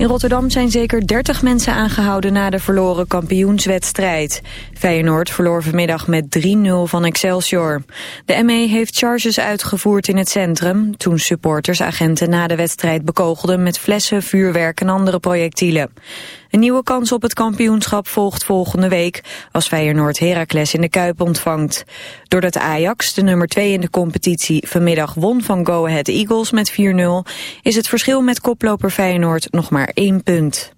In Rotterdam zijn zeker 30 mensen aangehouden na de verloren kampioenswedstrijd. Feyenoord verloor vanmiddag met 3-0 van Excelsior. De ME heeft charges uitgevoerd in het centrum... toen supporters agenten na de wedstrijd bekogelden met flessen, vuurwerk en andere projectielen. Een nieuwe kans op het kampioenschap volgt volgende week... als Feyenoord Heracles in de Kuip ontvangt. Doordat Ajax, de nummer 2 in de competitie... vanmiddag won van Go Ahead Eagles met 4-0... is het verschil met koploper Feyenoord nog maar één punt.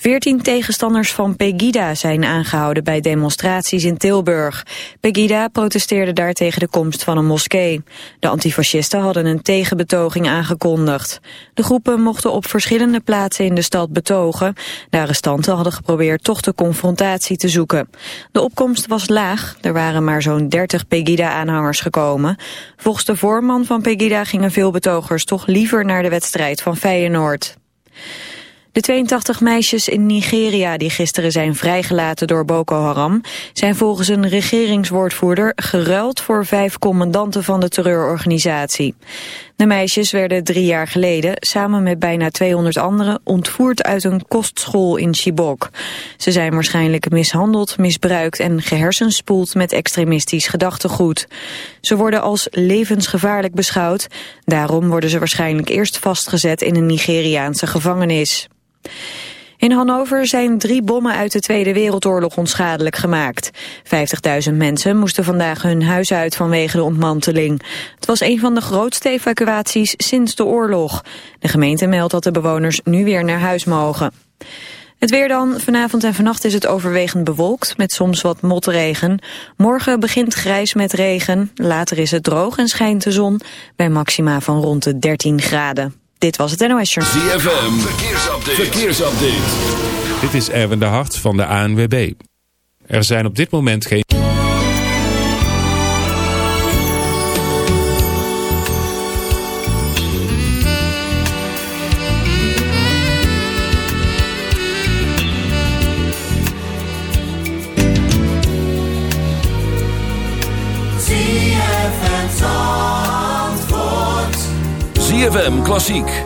Veertien tegenstanders van Pegida zijn aangehouden bij demonstraties in Tilburg. Pegida protesteerde daar tegen de komst van een moskee. De antifascisten hadden een tegenbetoging aangekondigd. De groepen mochten op verschillende plaatsen in de stad betogen. De arrestanten hadden geprobeerd toch de confrontatie te zoeken. De opkomst was laag, er waren maar zo'n 30 Pegida-aanhangers gekomen. Volgens de voorman van Pegida gingen veel betogers toch liever naar de wedstrijd van Feyenoord. De 82 meisjes in Nigeria die gisteren zijn vrijgelaten door Boko Haram... zijn volgens een regeringswoordvoerder geruild voor vijf commandanten van de terreurorganisatie. De meisjes werden drie jaar geleden samen met bijna 200 anderen ontvoerd uit een kostschool in Chibok. Ze zijn waarschijnlijk mishandeld, misbruikt en gehersenspoeld met extremistisch gedachtegoed. Ze worden als levensgevaarlijk beschouwd. Daarom worden ze waarschijnlijk eerst vastgezet in een Nigeriaanse gevangenis. In Hannover zijn drie bommen uit de Tweede Wereldoorlog onschadelijk gemaakt. 50.000 mensen moesten vandaag hun huis uit vanwege de ontmanteling. Het was een van de grootste evacuaties sinds de oorlog. De gemeente meldt dat de bewoners nu weer naar huis mogen. Het weer dan. Vanavond en vannacht is het overwegend bewolkt met soms wat motregen. Morgen begint grijs met regen. Later is het droog en schijnt de zon bij maxima van rond de 13 graden. Dit was het NOS Journal. ZFM, verkeersupdate. verkeersupdate. Dit is Erwin de Hart van de ANWB. Er zijn op dit moment geen... ZFM Klassiek.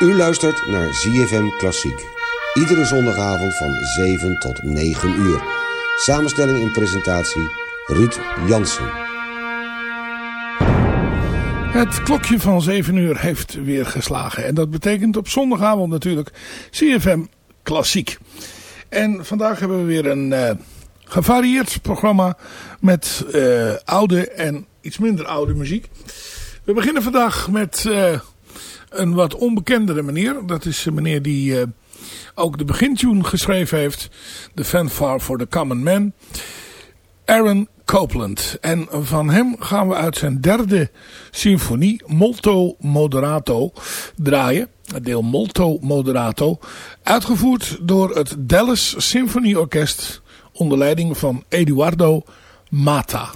U luistert naar ZFM Klassiek. Iedere zondagavond van 7 tot 9 uur. Samenstelling en presentatie Ruud Jansen. Het klokje van 7 uur heeft weer geslagen. En dat betekent op zondagavond natuurlijk CFM Klassiek. En vandaag hebben we weer een uh, gevarieerd programma met uh, oude en iets minder oude muziek. We beginnen vandaag met uh, een wat onbekendere meneer. Dat is een meneer die uh, ook de begintune geschreven heeft. The Fanfare for the Common Man. Aaron Copeland. En van hem gaan we uit zijn derde symfonie, Molto Moderato, draaien. Het deel Molto Moderato. Uitgevoerd door het Dallas Symfonieorkest onder leiding van Eduardo Mata.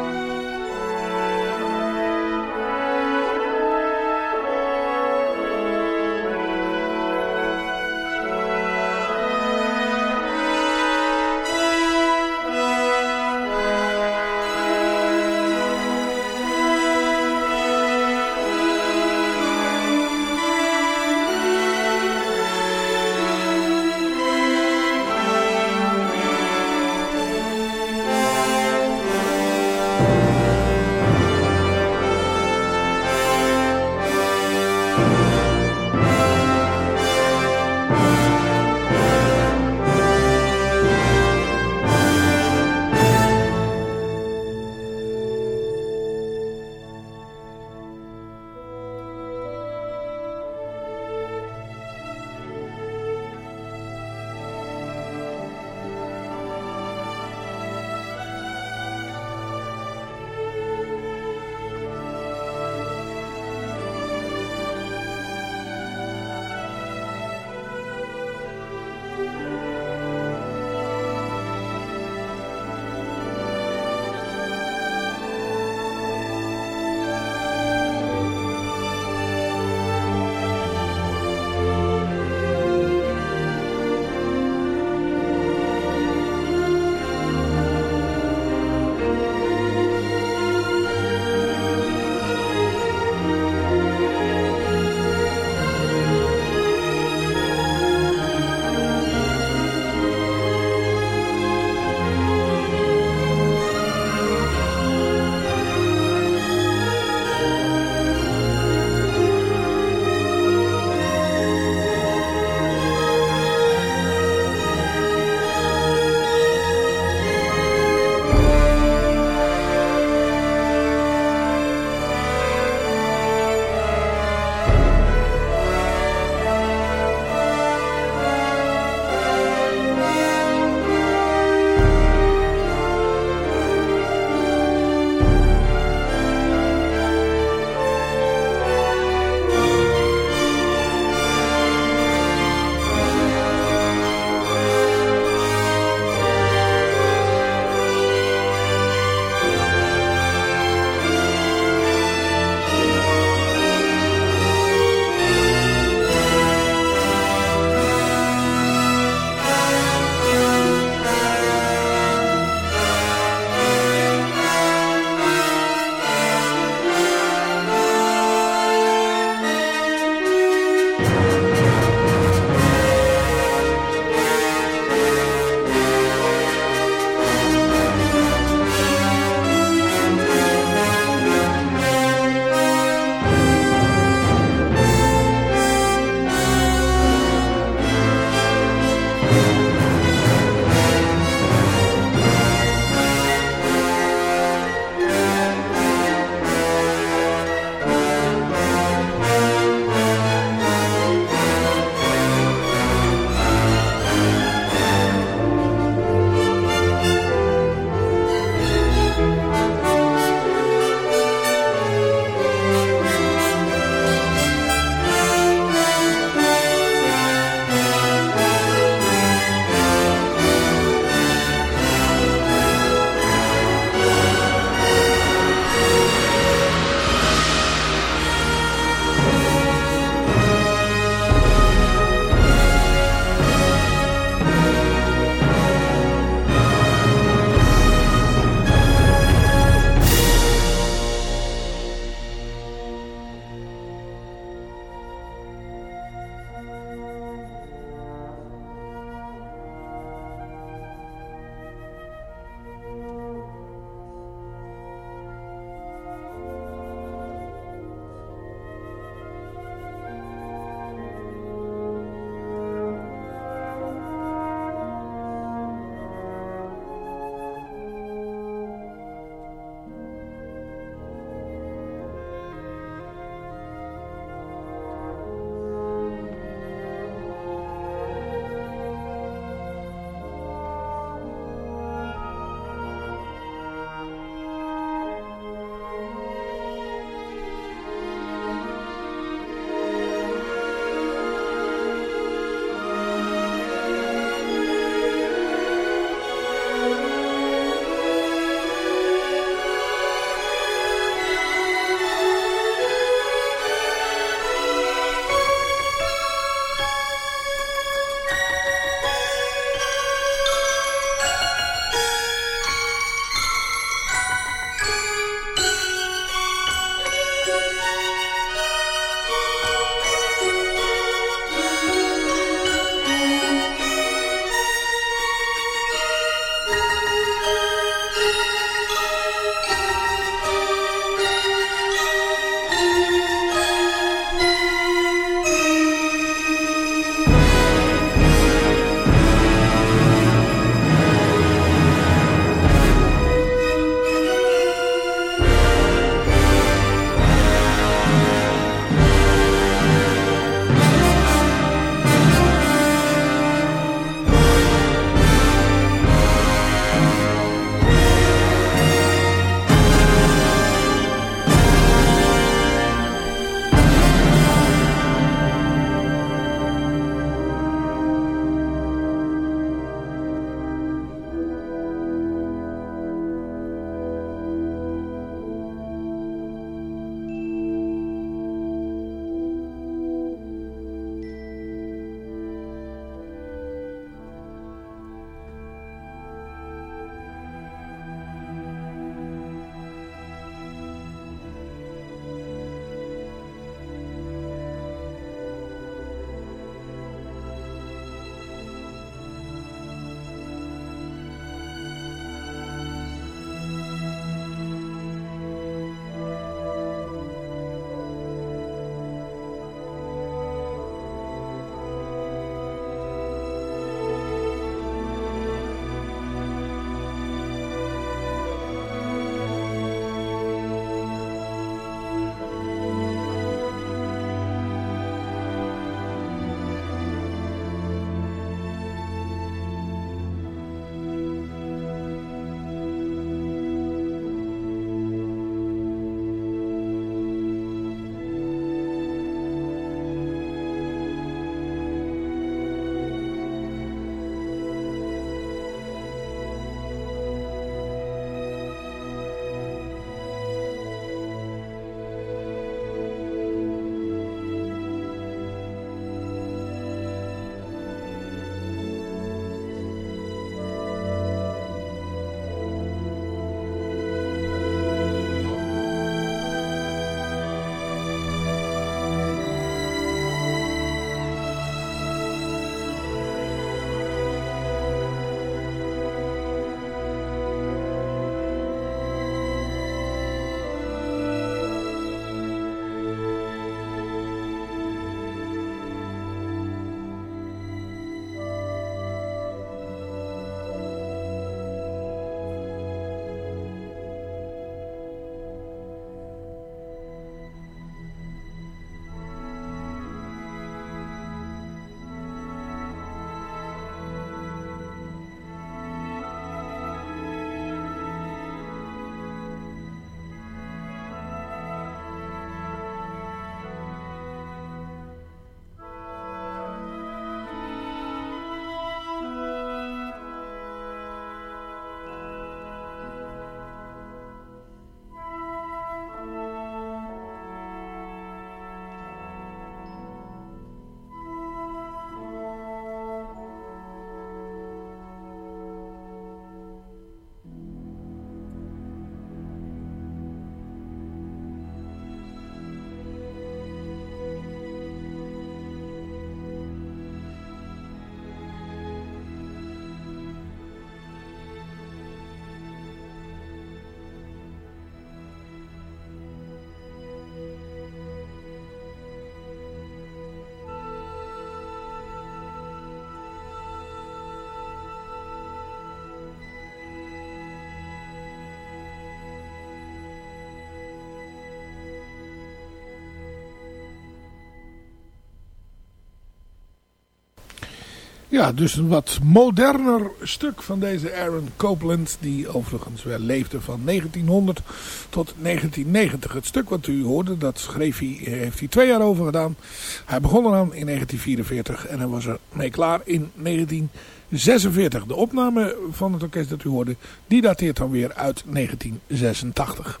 Ja, dus een wat moderner stuk van deze Aaron Copeland. Die overigens wel leefde van 1900 tot 1990. Het stuk wat u hoorde, dat schreef hij, heeft hij twee jaar over gedaan. Hij begon eraan in 1944 en hij was er mee klaar in 1946. De opname van het orkest dat u hoorde, die dateert dan weer uit 1986.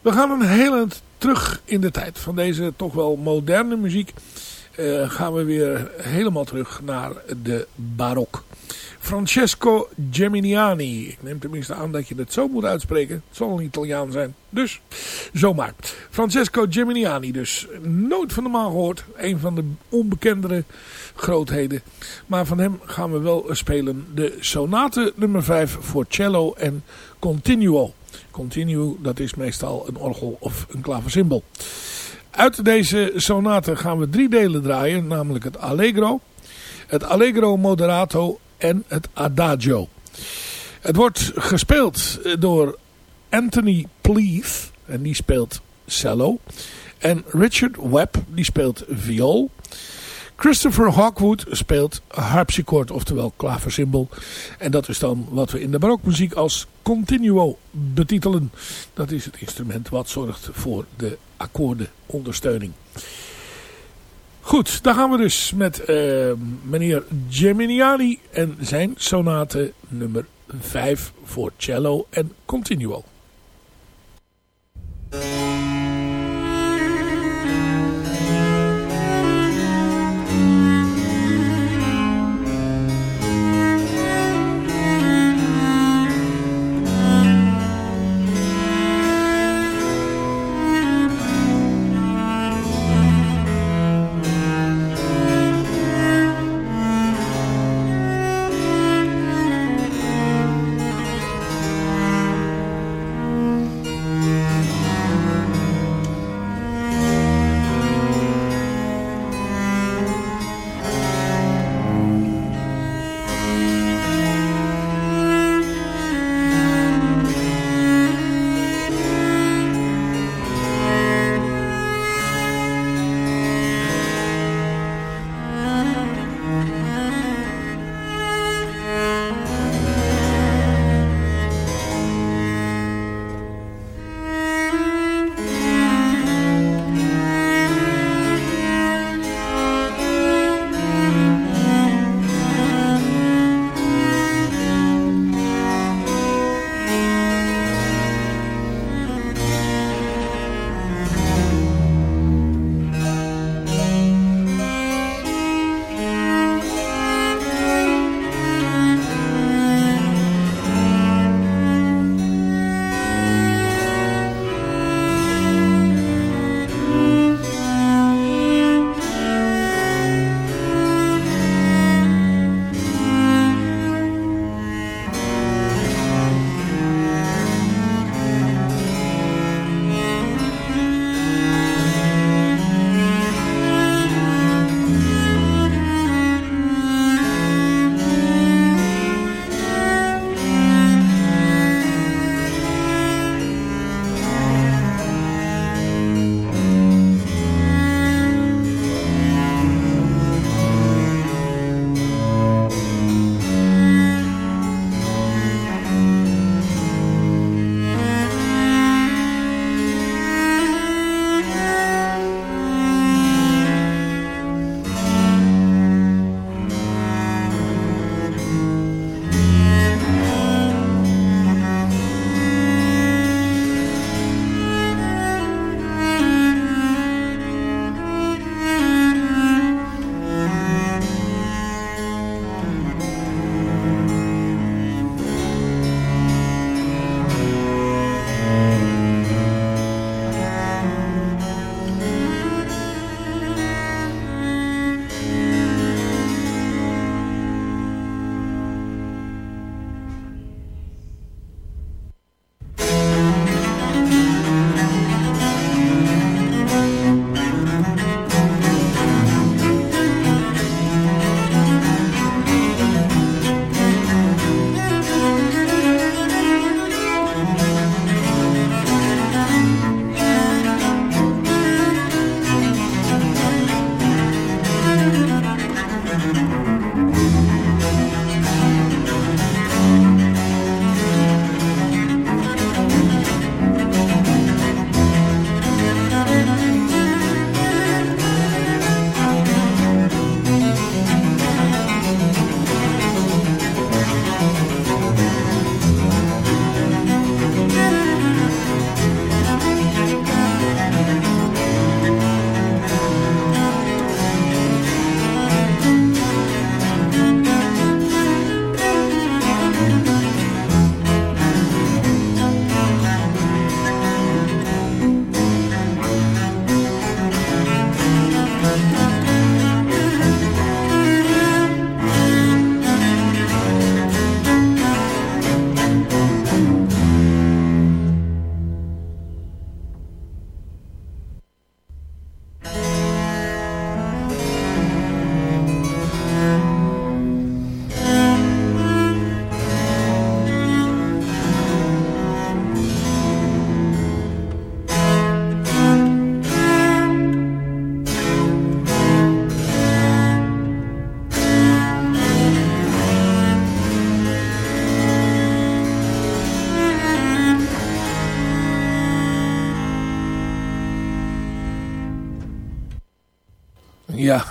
We gaan een heel terug in de tijd van deze toch wel moderne muziek. Uh, gaan we weer helemaal terug naar de barok. Francesco Geminiani. Ik neem tenminste aan dat je het zo moet uitspreken. Het zal een Italiaan zijn. Dus, zomaar. Francesco Geminiani dus. Nooit van de maan gehoord. Een van de onbekendere grootheden. Maar van hem gaan we wel spelen de sonate nummer 5 voor cello en continuo. Continuo, dat is meestal een orgel of een klaversymbol. Uit deze sonate gaan we drie delen draaien, namelijk het Allegro, het Allegro Moderato en het Adagio. Het wordt gespeeld door Anthony Pleath, en die speelt cello. En Richard Webb, die speelt viool. Christopher Hawkwood speelt harpsichord, oftewel klaversymbol. En dat is dan wat we in de barokmuziek als continuo betitelen. Dat is het instrument wat zorgt voor de akkoordenondersteuning. Goed, dan gaan we dus met uh, meneer Geminiani en zijn sonate nummer 5 voor cello en continuo.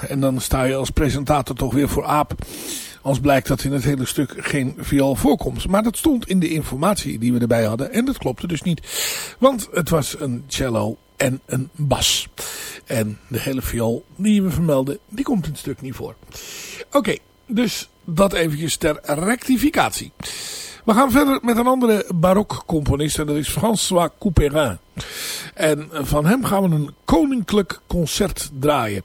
En dan sta je als presentator toch weer voor aap. Als blijkt dat in het hele stuk geen viool voorkomt. Maar dat stond in de informatie die we erbij hadden. En dat klopte dus niet. Want het was een cello en een bas. En de hele viool die we vermelden, die komt in het stuk niet voor. Oké, dus dat eventjes ter rectificatie. We gaan verder met een andere barokcomponist en dat is François Couperin. En van hem gaan we een koninklijk concert draaien.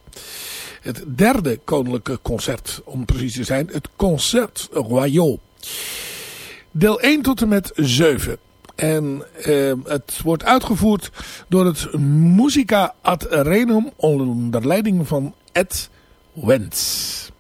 Het derde koninklijke concert, om precies te zijn, het Concert Royal. Deel 1 tot en met 7. En uh, het wordt uitgevoerd door het Musica ad Renum onder leiding van Ed Wentz.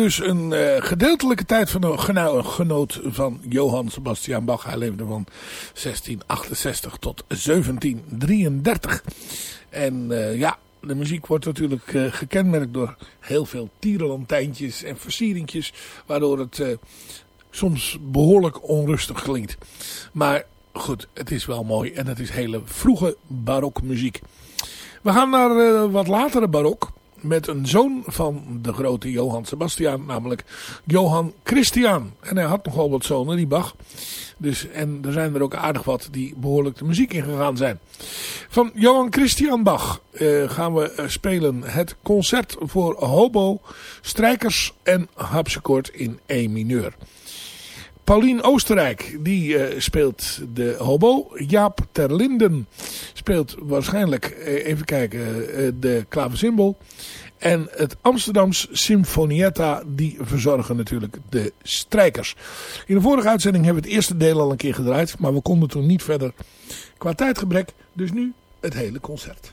Dus een uh, gedeeltelijke tijd van een genoot van Johann Sebastian Bach. Hij leefde van 1668 tot 1733. En uh, ja, de muziek wordt natuurlijk uh, gekenmerkt door heel veel tierenlantijntjes en versieringjes. Waardoor het soms behoorlijk onrustig klinkt. Maar goed, het is wel mooi en het is hele vroege barokmuziek. We gaan naar wat latere barok met een zoon van de grote Johann Sebastian, namelijk Johann Christian. En hij had nogal wat zonen, die Bach. Dus, en er zijn er ook aardig wat die behoorlijk de muziek ingegaan zijn. Van Johann Christian Bach uh, gaan we uh, spelen het concert voor hobo, strijkers en harpsichord in E mineur. Paulien Oostenrijk, die uh, speelt de hobo. Jaap Terlinden speelt waarschijnlijk, uh, even kijken, uh, de klaversymbol. En het Amsterdams Symfonietta, die verzorgen natuurlijk de strijkers. In de vorige uitzending hebben we het eerste deel al een keer gedraaid. Maar we konden toen niet verder qua tijdgebrek. Dus nu het hele concert.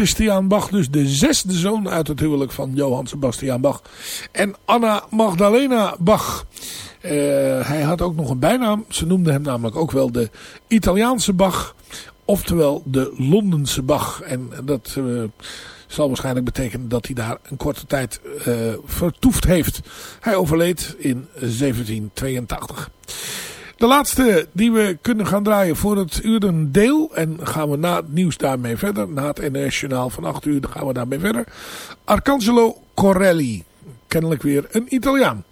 Christian Bach, dus de zesde zoon uit het huwelijk van Johan Sebastian Bach. En Anna Magdalena Bach. Uh, hij had ook nog een bijnaam. Ze noemden hem namelijk ook wel de Italiaanse Bach. Oftewel de Londense Bach. En dat uh, zal waarschijnlijk betekenen dat hij daar een korte tijd uh, vertoefd heeft. Hij overleed in 1782. De laatste die we kunnen gaan draaien voor het uur deel. En gaan we na het nieuws daarmee verder. Na het NS van 8 uur gaan we daarmee verder. Arcangelo Corelli. Kennelijk weer een Italiaan.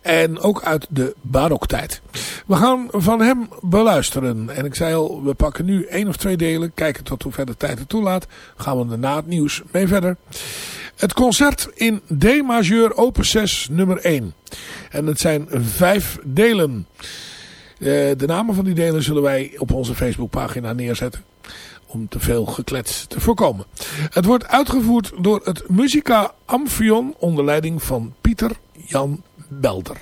En ook uit de baroktijd. We gaan van hem beluisteren. En ik zei al, we pakken nu één of twee delen. Kijken tot hoe ver de tijd het toelaat. Gaan we na het nieuws mee verder. Het concert in D majeur opus 6 nummer 1. En het zijn vijf delen. Eh, de namen van die delen zullen wij op onze Facebookpagina neerzetten. Om te veel geklets te voorkomen. Het wordt uitgevoerd door het Musica Amphion onder leiding van Pieter Jan Belder.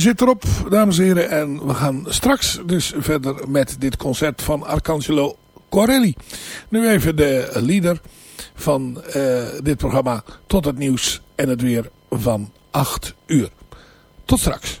Zit erop, dames en heren. En we gaan straks dus verder met dit concert van Arcangelo Corelli. Nu even de leader van uh, dit programma tot het nieuws en het weer van 8 uur. Tot straks.